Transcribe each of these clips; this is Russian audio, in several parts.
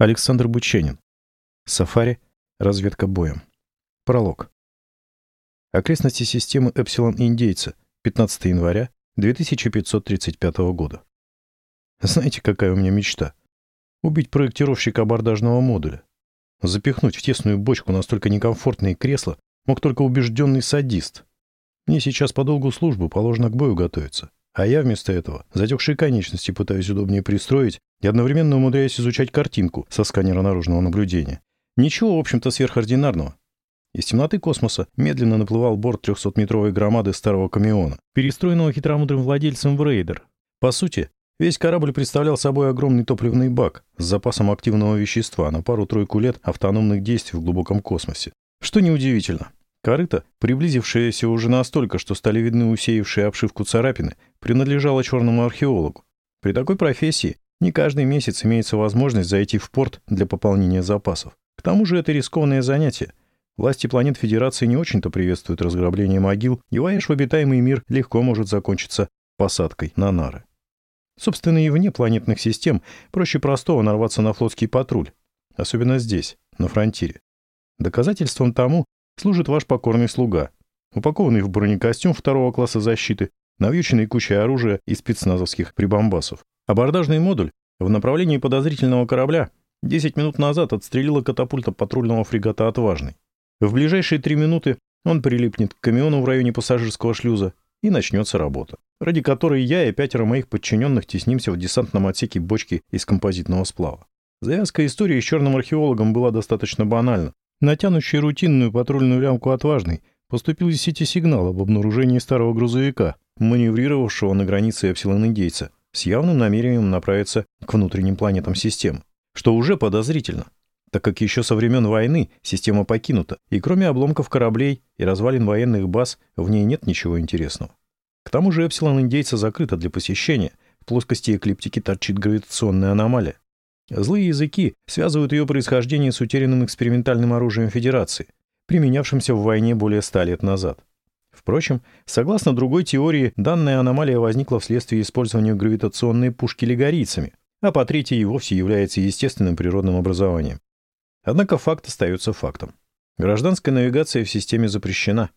Александр Бученин. Сафари. Разведка боем. Пролог. Окрестности системы Эпсилон-Индейца. 15 января 2535 года. Знаете, какая у меня мечта? Убить проектировщика абордажного модуля. Запихнуть в тесную бочку настолько некомфортные кресла мог только убежденный садист. Мне сейчас по долгу службы положено к бою готовиться. А я вместо этого затекшие конечности пытаюсь удобнее пристроить и одновременно умудряюсь изучать картинку со сканера наружного наблюдения. Ничего, в общем-то, сверхординарного. Из темноты космоса медленно наплывал борт 300-метровой громады старого камиона, перестроенного хитромудрым владельцем в рейдер. По сути, весь корабль представлял собой огромный топливный бак с запасом активного вещества на пару-тройку лет автономных действий в глубоком космосе. Что неудивительно. Корыто, приблизившееся уже настолько, что стали видны усеявшие обшивку царапины, принадлежало черному археологу. При такой профессии не каждый месяц имеется возможность зайти в порт для пополнения запасов. К тому же это рискованное занятие. Власти планет Федерации не очень-то приветствуют разграбление могил, и вояж в обитаемый мир легко может закончиться посадкой на нары. Собственно, и вне планетных систем проще простого нарваться на флотский патруль. Особенно здесь, на фронтире. Доказательством тому служит ваш покорный слуга, упакованный в бронекостюм второго класса защиты, навьюченный кучей оружия и спецназовских прибамбасов. Абордажный модуль в направлении подозрительного корабля 10 минут назад отстрелила катапульта патрульного фрегата «Отважный». В ближайшие три минуты он прилипнет к камиону в районе пассажирского шлюза, и начнется работа, ради которой я и пятеро моих подчиненных теснимся в десантном отсеке бочки из композитного сплава. Завязка истории с черным археологом была достаточно банальна. Натянущий рутинную патрульную лямку «Отважный» поступил из сети сигнал об обнаружении старого грузовика, маневрировавшего на границе Эпсилон-Индейца, с явным намерением направиться к внутренним планетам системы, что уже подозрительно, так как еще со времен войны система покинута, и кроме обломков кораблей и развалин военных баз в ней нет ничего интересного. К тому же Эпсилон-Индейца закрыта для посещения, в плоскости эклиптики торчит гравитационная аномалия, Злые языки связывают ее происхождение с утерянным экспериментальным оружием Федерации, применявшимся в войне более ста лет назад. Впрочем, согласно другой теории, данная аномалия возникла вследствие использования гравитационной пушки лигорийцами, а по третьей и вовсе является естественным природным образованием. Однако факт остается фактом. Гражданская навигация в системе запрещена.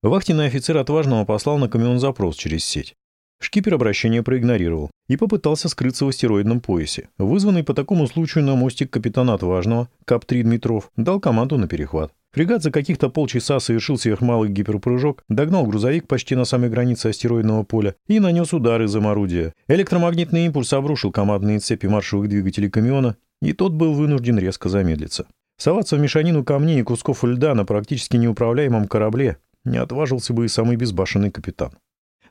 Вахтенный офицер отважного послал на камион запрос через сеть. Шкипер обращение проигнорировал и попытался скрыться в астероидном поясе. Вызванный по такому случаю на мостик капитана Отважного, КАП-3 Дмитров, дал команду на перехват. Фрегат за каких-то полчаса совершил сверхмалый гиперпрыжок, догнал грузовик почти на самой границе астероидного поля и нанес удар из орудия. Электромагнитный импульс обрушил командные цепи маршевых двигателей камиона, и тот был вынужден резко замедлиться. Соваться в мешанину камней и кусков льда на практически неуправляемом корабле не отважился бы и самый безбашенный капитан.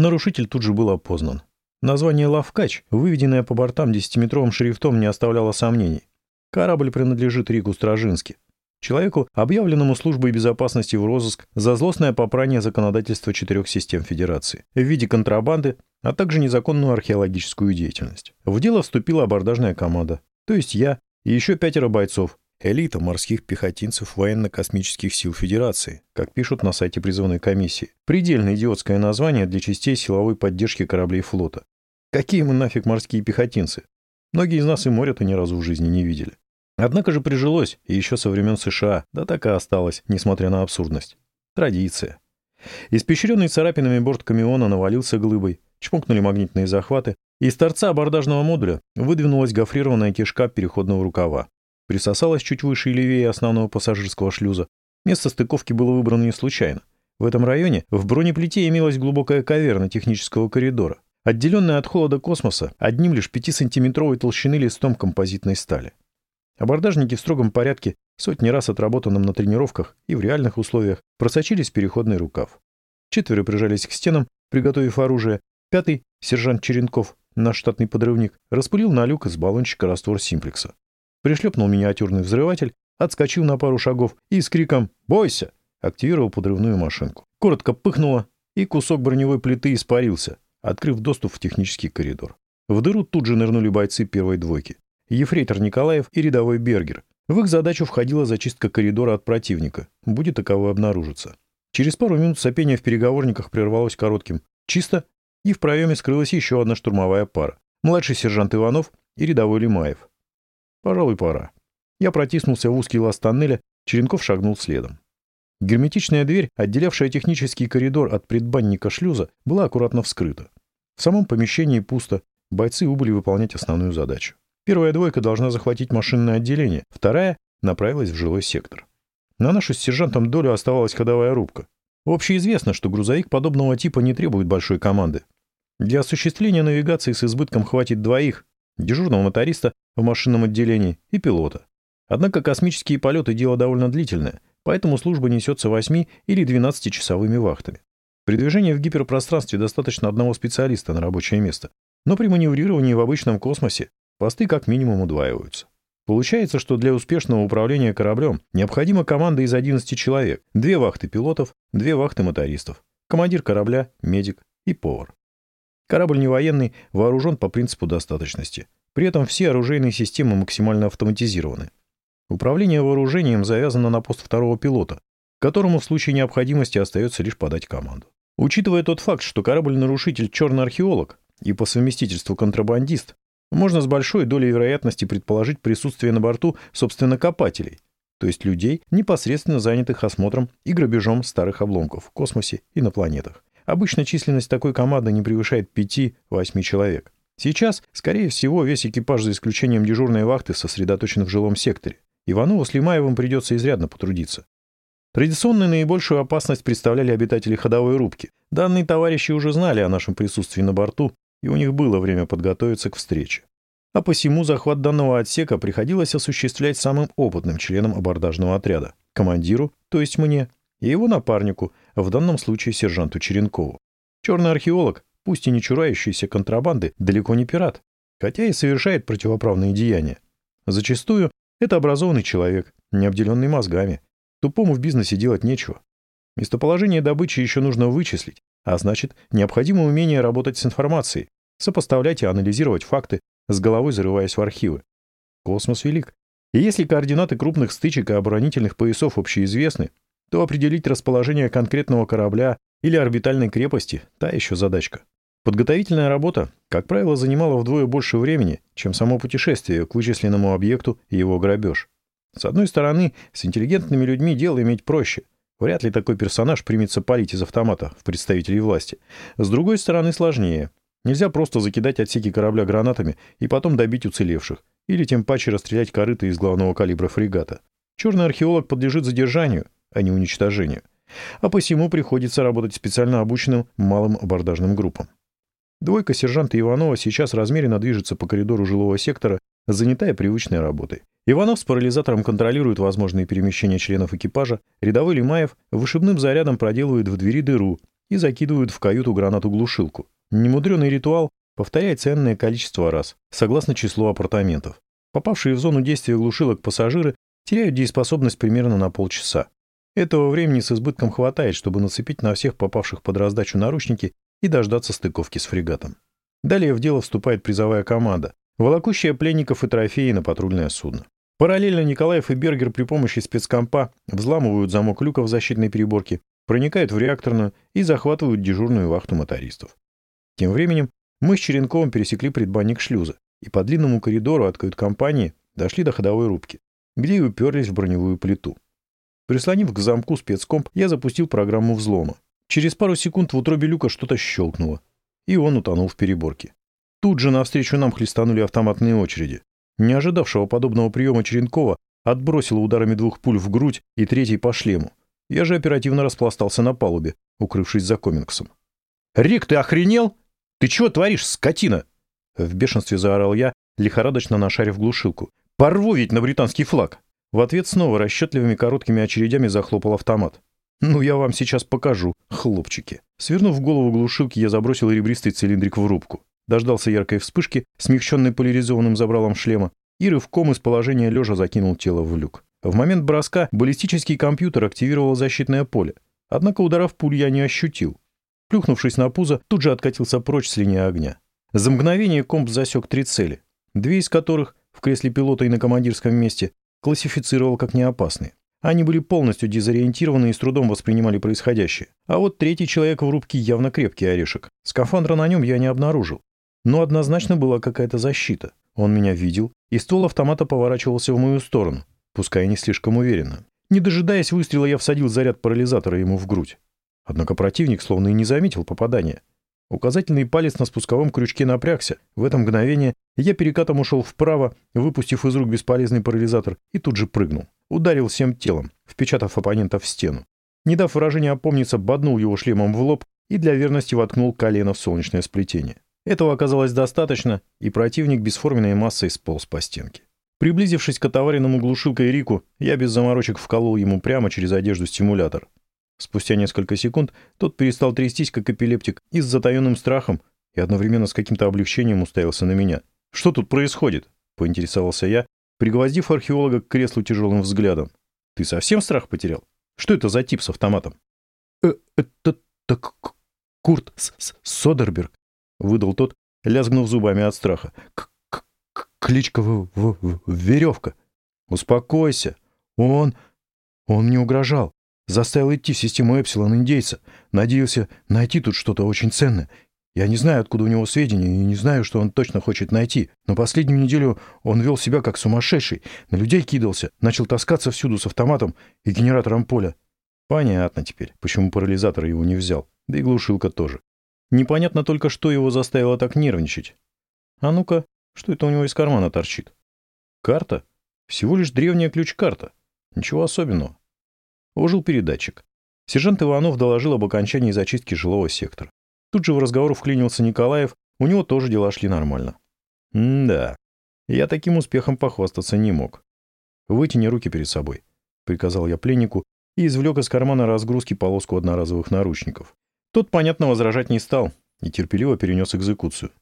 Нарушитель тут же был опознан. Название «Лавкач», выведенное по бортам десятиметровым шрифтом, не оставляло сомнений. Корабль принадлежит Рику Стражински, человеку, объявленному службой безопасности в розыск за злостное попрание законодательства четырех систем Федерации в виде контрабанды, а также незаконную археологическую деятельность. В дело вступила абордажная команда, то есть я и еще пятеро бойцов, Элита морских пехотинцев военно-космических сил Федерации, как пишут на сайте призывной комиссии. Предельно идиотское название для частей силовой поддержки кораблей флота. Какие мы нафиг морские пехотинцы? Многие из нас и моря-то ни разу в жизни не видели. Однако же прижилось, и еще со времен США, да так и осталось, несмотря на абсурдность. Традиция. Испещренный царапинами борт камиона навалился глыбой, чпокнули магнитные захваты, и из торца абордажного модуля выдвинулась гофрированная кишка переходного рукава присосалась чуть выше и левее основного пассажирского шлюза. Место стыковки было выбрано не случайно. В этом районе в бронеплите имелась глубокая каверна технического коридора, отделенная от холода космоса одним лишь 5-сантиметровой толщины листом композитной стали. Абордажники в строгом порядке, сотни раз отработанным на тренировках и в реальных условиях, просочились в переходный рукав. Четверо прижались к стенам, приготовив оружие. Пятый, сержант Черенков, наш штатный подрывник, распылил на люк из баллончика раствор симплекса пришлепнул миниатюрный взрыватель, отскочил на пару шагов и с криком «Бойся!» активировал подрывную машинку. Коротко пыхнуло, и кусок броневой плиты испарился, открыв доступ в технический коридор. В дыру тут же нырнули бойцы первой двойки. Ефрейтор Николаев и рядовой Бергер. В их задачу входила зачистка коридора от противника, будет таковой обнаружиться. Через пару минут сопение в переговорниках прервалось коротким «чисто», и в проеме скрылась еще одна штурмовая пара. Младший сержант Иванов и рядовой Лимаев. Пожалуй, пора. Я протиснулся в узкий лаз тоннеля, Черенков шагнул следом. Герметичная дверь, отделявшая технический коридор от предбанника шлюза, была аккуратно вскрыта. В самом помещении пусто, бойцы убыли выполнять основную задачу. Первая двойка должна захватить машинное отделение, вторая направилась в жилой сектор. На нашу с сержантом долю оставалась ходовая рубка. Общеизвестно, что грузовик подобного типа не требует большой команды. Для осуществления навигации с избытком хватит двоих, дежурного моториста в машинном отделении и пилота. Однако космические полеты – дело довольно длительное, поэтому служба несется 8 или 12-часовыми вахтами. При движении в гиперпространстве достаточно одного специалиста на рабочее место, но при маневрировании в обычном космосе посты как минимум удваиваются. Получается, что для успешного управления кораблем необходима команда из 11 человек, две вахты пилотов, две вахты мотористов, командир корабля, медик и повар. Корабль не военный, вооружен по принципу достаточности. При этом все оружейные системы максимально автоматизированы. Управление вооружением завязано на пост второго пилота, которому в случае необходимости остается лишь подать команду. Учитывая тот факт, что корабль-нарушитель — черный археолог и по совместительству контрабандист, можно с большой долей вероятности предположить присутствие на борту, собственно, копателей, то есть людей, непосредственно занятых осмотром и грабежом старых обломков в космосе и на планетах. Обычно численность такой команды не превышает 5-8 человек. Сейчас, скорее всего, весь экипаж за исключением дежурной вахты сосредоточен в жилом секторе. Иванову с Лимаевым придется изрядно потрудиться. Традиционно наибольшую опасность представляли обитатели ходовой рубки. Данные товарищи уже знали о нашем присутствии на борту, и у них было время подготовиться к встрече. А посему захват данного отсека приходилось осуществлять самым опытным членом абордажного отряда — командиру, то есть мне, и его напарнику, в данном случае сержанту Черенкову. Черный археолог, пусть и не чурающийся контрабанды, далеко не пират, хотя и совершает противоправные деяния. Зачастую это образованный человек, не обделенный мозгами. Тупому в бизнесе делать нечего. Местоположение добычи еще нужно вычислить, а значит, необходимо умение работать с информацией, сопоставлять и анализировать факты, с головой зарываясь в архивы. Космос велик. И если координаты крупных стычек и оборонительных поясов общеизвестны, то определить расположение конкретного корабля или орбитальной крепости – та еще задачка. Подготовительная работа, как правило, занимала вдвое больше времени, чем само путешествие к вычисленному объекту и его грабеж. С одной стороны, с интеллигентными людьми дело иметь проще. Вряд ли такой персонаж примется палить из автомата в представителей власти. С другой стороны, сложнее. Нельзя просто закидать отсеки корабля гранатами и потом добить уцелевших, или тем паче расстрелять корыто из главного калибра фрегата. Черный археолог подлежит задержанию, а не уничтожению. А посему приходится работать специально обученным малым абордажным группам. Двойка сержанта Иванова сейчас размеренно движется по коридору жилого сектора, занятая привычной работой. Иванов с парализатором контролирует возможные перемещения членов экипажа, рядовой Лимаев вышибным зарядом проделывает в двери дыру и закидывает в каюту гранату-глушилку. Немудренный ритуал повторяет ценное количество раз, согласно числу апартаментов. Попавшие в зону действия глушилок пассажиры теряют дееспособность примерно на полчаса. Этого времени с избытком хватает, чтобы нацепить на всех попавших под раздачу наручники и дождаться стыковки с фрегатом. Далее в дело вступает призовая команда, волокущая пленников и трофеи на патрульное судно. Параллельно Николаев и Бергер при помощи спецкомпа взламывают замок люка в защитной переборке, проникают в реакторную и захватывают дежурную вахту мотористов. Тем временем мы с Черенковым пересекли предбанник шлюза и по длинному коридору от кают-компании дошли до ходовой рубки, где и уперлись в броневую плиту. Прислонив к замку спецкомп, я запустил программу взлома. Через пару секунд в утробе люка что-то щелкнуло, и он утонул в переборке. Тут же навстречу нам хлестанули автоматные очереди. Не ожидавшего подобного приема Черенкова отбросило ударами двух пуль в грудь и третий по шлему. Я же оперативно распластался на палубе, укрывшись за комингсом. «Рик, ты охренел? Ты чего творишь, скотина?» В бешенстве заорал я, лихорадочно нашарив глушилку. «Порву ведь на британский флаг!» В ответ снова расчетливыми короткими очередями захлопал автомат. «Ну, я вам сейчас покажу, хлопчики». Свернув голову глушилки, я забросил ребристый цилиндрик в рубку. Дождался яркой вспышки, смягченной поляризованным забралом шлема, и рывком из положения лежа закинул тело в люк. В момент броска баллистический компьютер активировал защитное поле. Однако ударов пуль я не ощутил. Плюхнувшись на пузо, тут же откатился прочь с линии огня. За мгновение комп засек три цели, две из которых, в кресле пилота и на командирском месте, классифицировал как неопасные. Они были полностью дезориентированы и с трудом воспринимали происходящее. А вот третий человек в рубке явно крепкий орешек. Скафандра на нем я не обнаружил. Но однозначно была какая-то защита. Он меня видел, и ствол автомата поворачивался в мою сторону, пускай не слишком уверенно. Не дожидаясь выстрела, я всадил заряд парализатора ему в грудь. Однако противник словно и не заметил попадания. Указательный палец на спусковом крючке напрягся. В это мгновение я перекатом ушел вправо, выпустив из рук бесполезный парализатор, и тут же прыгнул. Ударил всем телом, впечатав оппонента в стену. Не дав выражения опомниться, боднул его шлемом в лоб и для верности воткнул колено в солнечное сплетение. Этого оказалось достаточно, и противник бесформенной массой сполз по стенке. Приблизившись к отоваренному глушилкой Рику, я без заморочек вколол ему прямо через одежду стимулятор. Спустя несколько секунд тот перестал трястись, как эпилептик, и с затаенным страхом и одновременно с каким-то облегчением уставился на меня. «Что тут происходит?» — поинтересовался я, пригвоздив археолога к креслу тяжелым взглядом. «Ты совсем страх потерял? Что это за тип с автоматом?» «Э, это так Курт Содерберг», — выдал тот, лязгнув зубами от страха. К «Кличка Веревка». «Успокойся. Он... он мне угрожал. Заставил идти в систему Эпсилон индейца. Надеялся найти тут что-то очень ценное. Я не знаю, откуда у него сведения, и не знаю, что он точно хочет найти. Но последнюю неделю он вел себя как сумасшедший. На людей кидался, начал таскаться всюду с автоматом и генератором поля. Понятно теперь, почему парализатор его не взял. Да и глушилка тоже. Непонятно только, что его заставило так нервничать. А ну-ка, что это у него из кармана торчит? Карта? Всего лишь древняя ключ-карта. Ничего особенного. Ожил передатчик. Сержант Иванов доложил об окончании зачистки жилого сектора. Тут же в разговор вклинился Николаев, у него тоже дела шли нормально. М-да, я таким успехом похвастаться не мог. «Вытяни руки перед собой», — приказал я пленнику и извлек из кармана разгрузки полоску одноразовых наручников. Тот, понятно, возражать не стал и терпеливо перенес экзекуцию.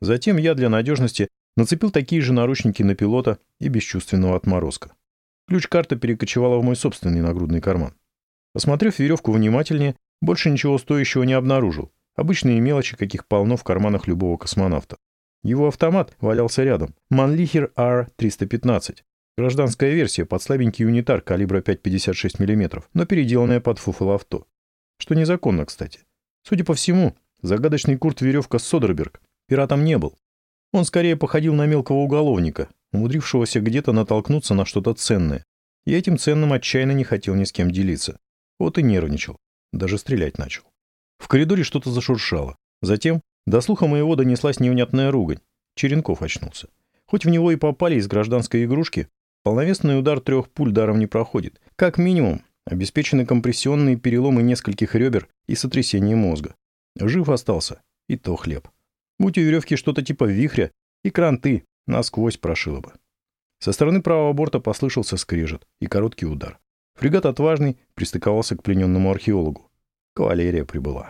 Затем я для надежности нацепил такие же наручники на пилота и бесчувственного отморозка. Ключ-карта перекочевала в мой собственный нагрудный карман. Посмотрев веревку внимательнее, больше ничего стоящего не обнаружил. Обычные мелочи, каких полно в карманах любого космонавта. Его автомат валялся рядом. Манлихер R-315. Гражданская версия под слабенький унитар калибра 5,56 мм, но переделанная под фуфел авто. Что незаконно, кстати. Судя по всему, загадочный Курт Веревка Содерберг пиратом не был. Он скорее походил на мелкого уголовника, умудрившегося где-то натолкнуться на что-то ценное. И этим ценным отчаянно не хотел ни с кем делиться. Вот и нервничал. Даже стрелять начал. В коридоре что-то зашуршало. Затем до слуха моего донеслась невнятная ругань. Черенков очнулся. Хоть в него и попали из гражданской игрушки, полновесный удар трех пуль даром не проходит. Как минимум, обеспечены компрессионные переломы нескольких ребер и сотрясение мозга. Жив остался, и то хлеб. Будь у веревки что-то типа вихря, и кранты насквозь прошило бы. Со стороны правого борта послышался скрежет и короткий удар. Фрегат «Отважный» пристыковался к плененному археологу. Кавалерия прибыла.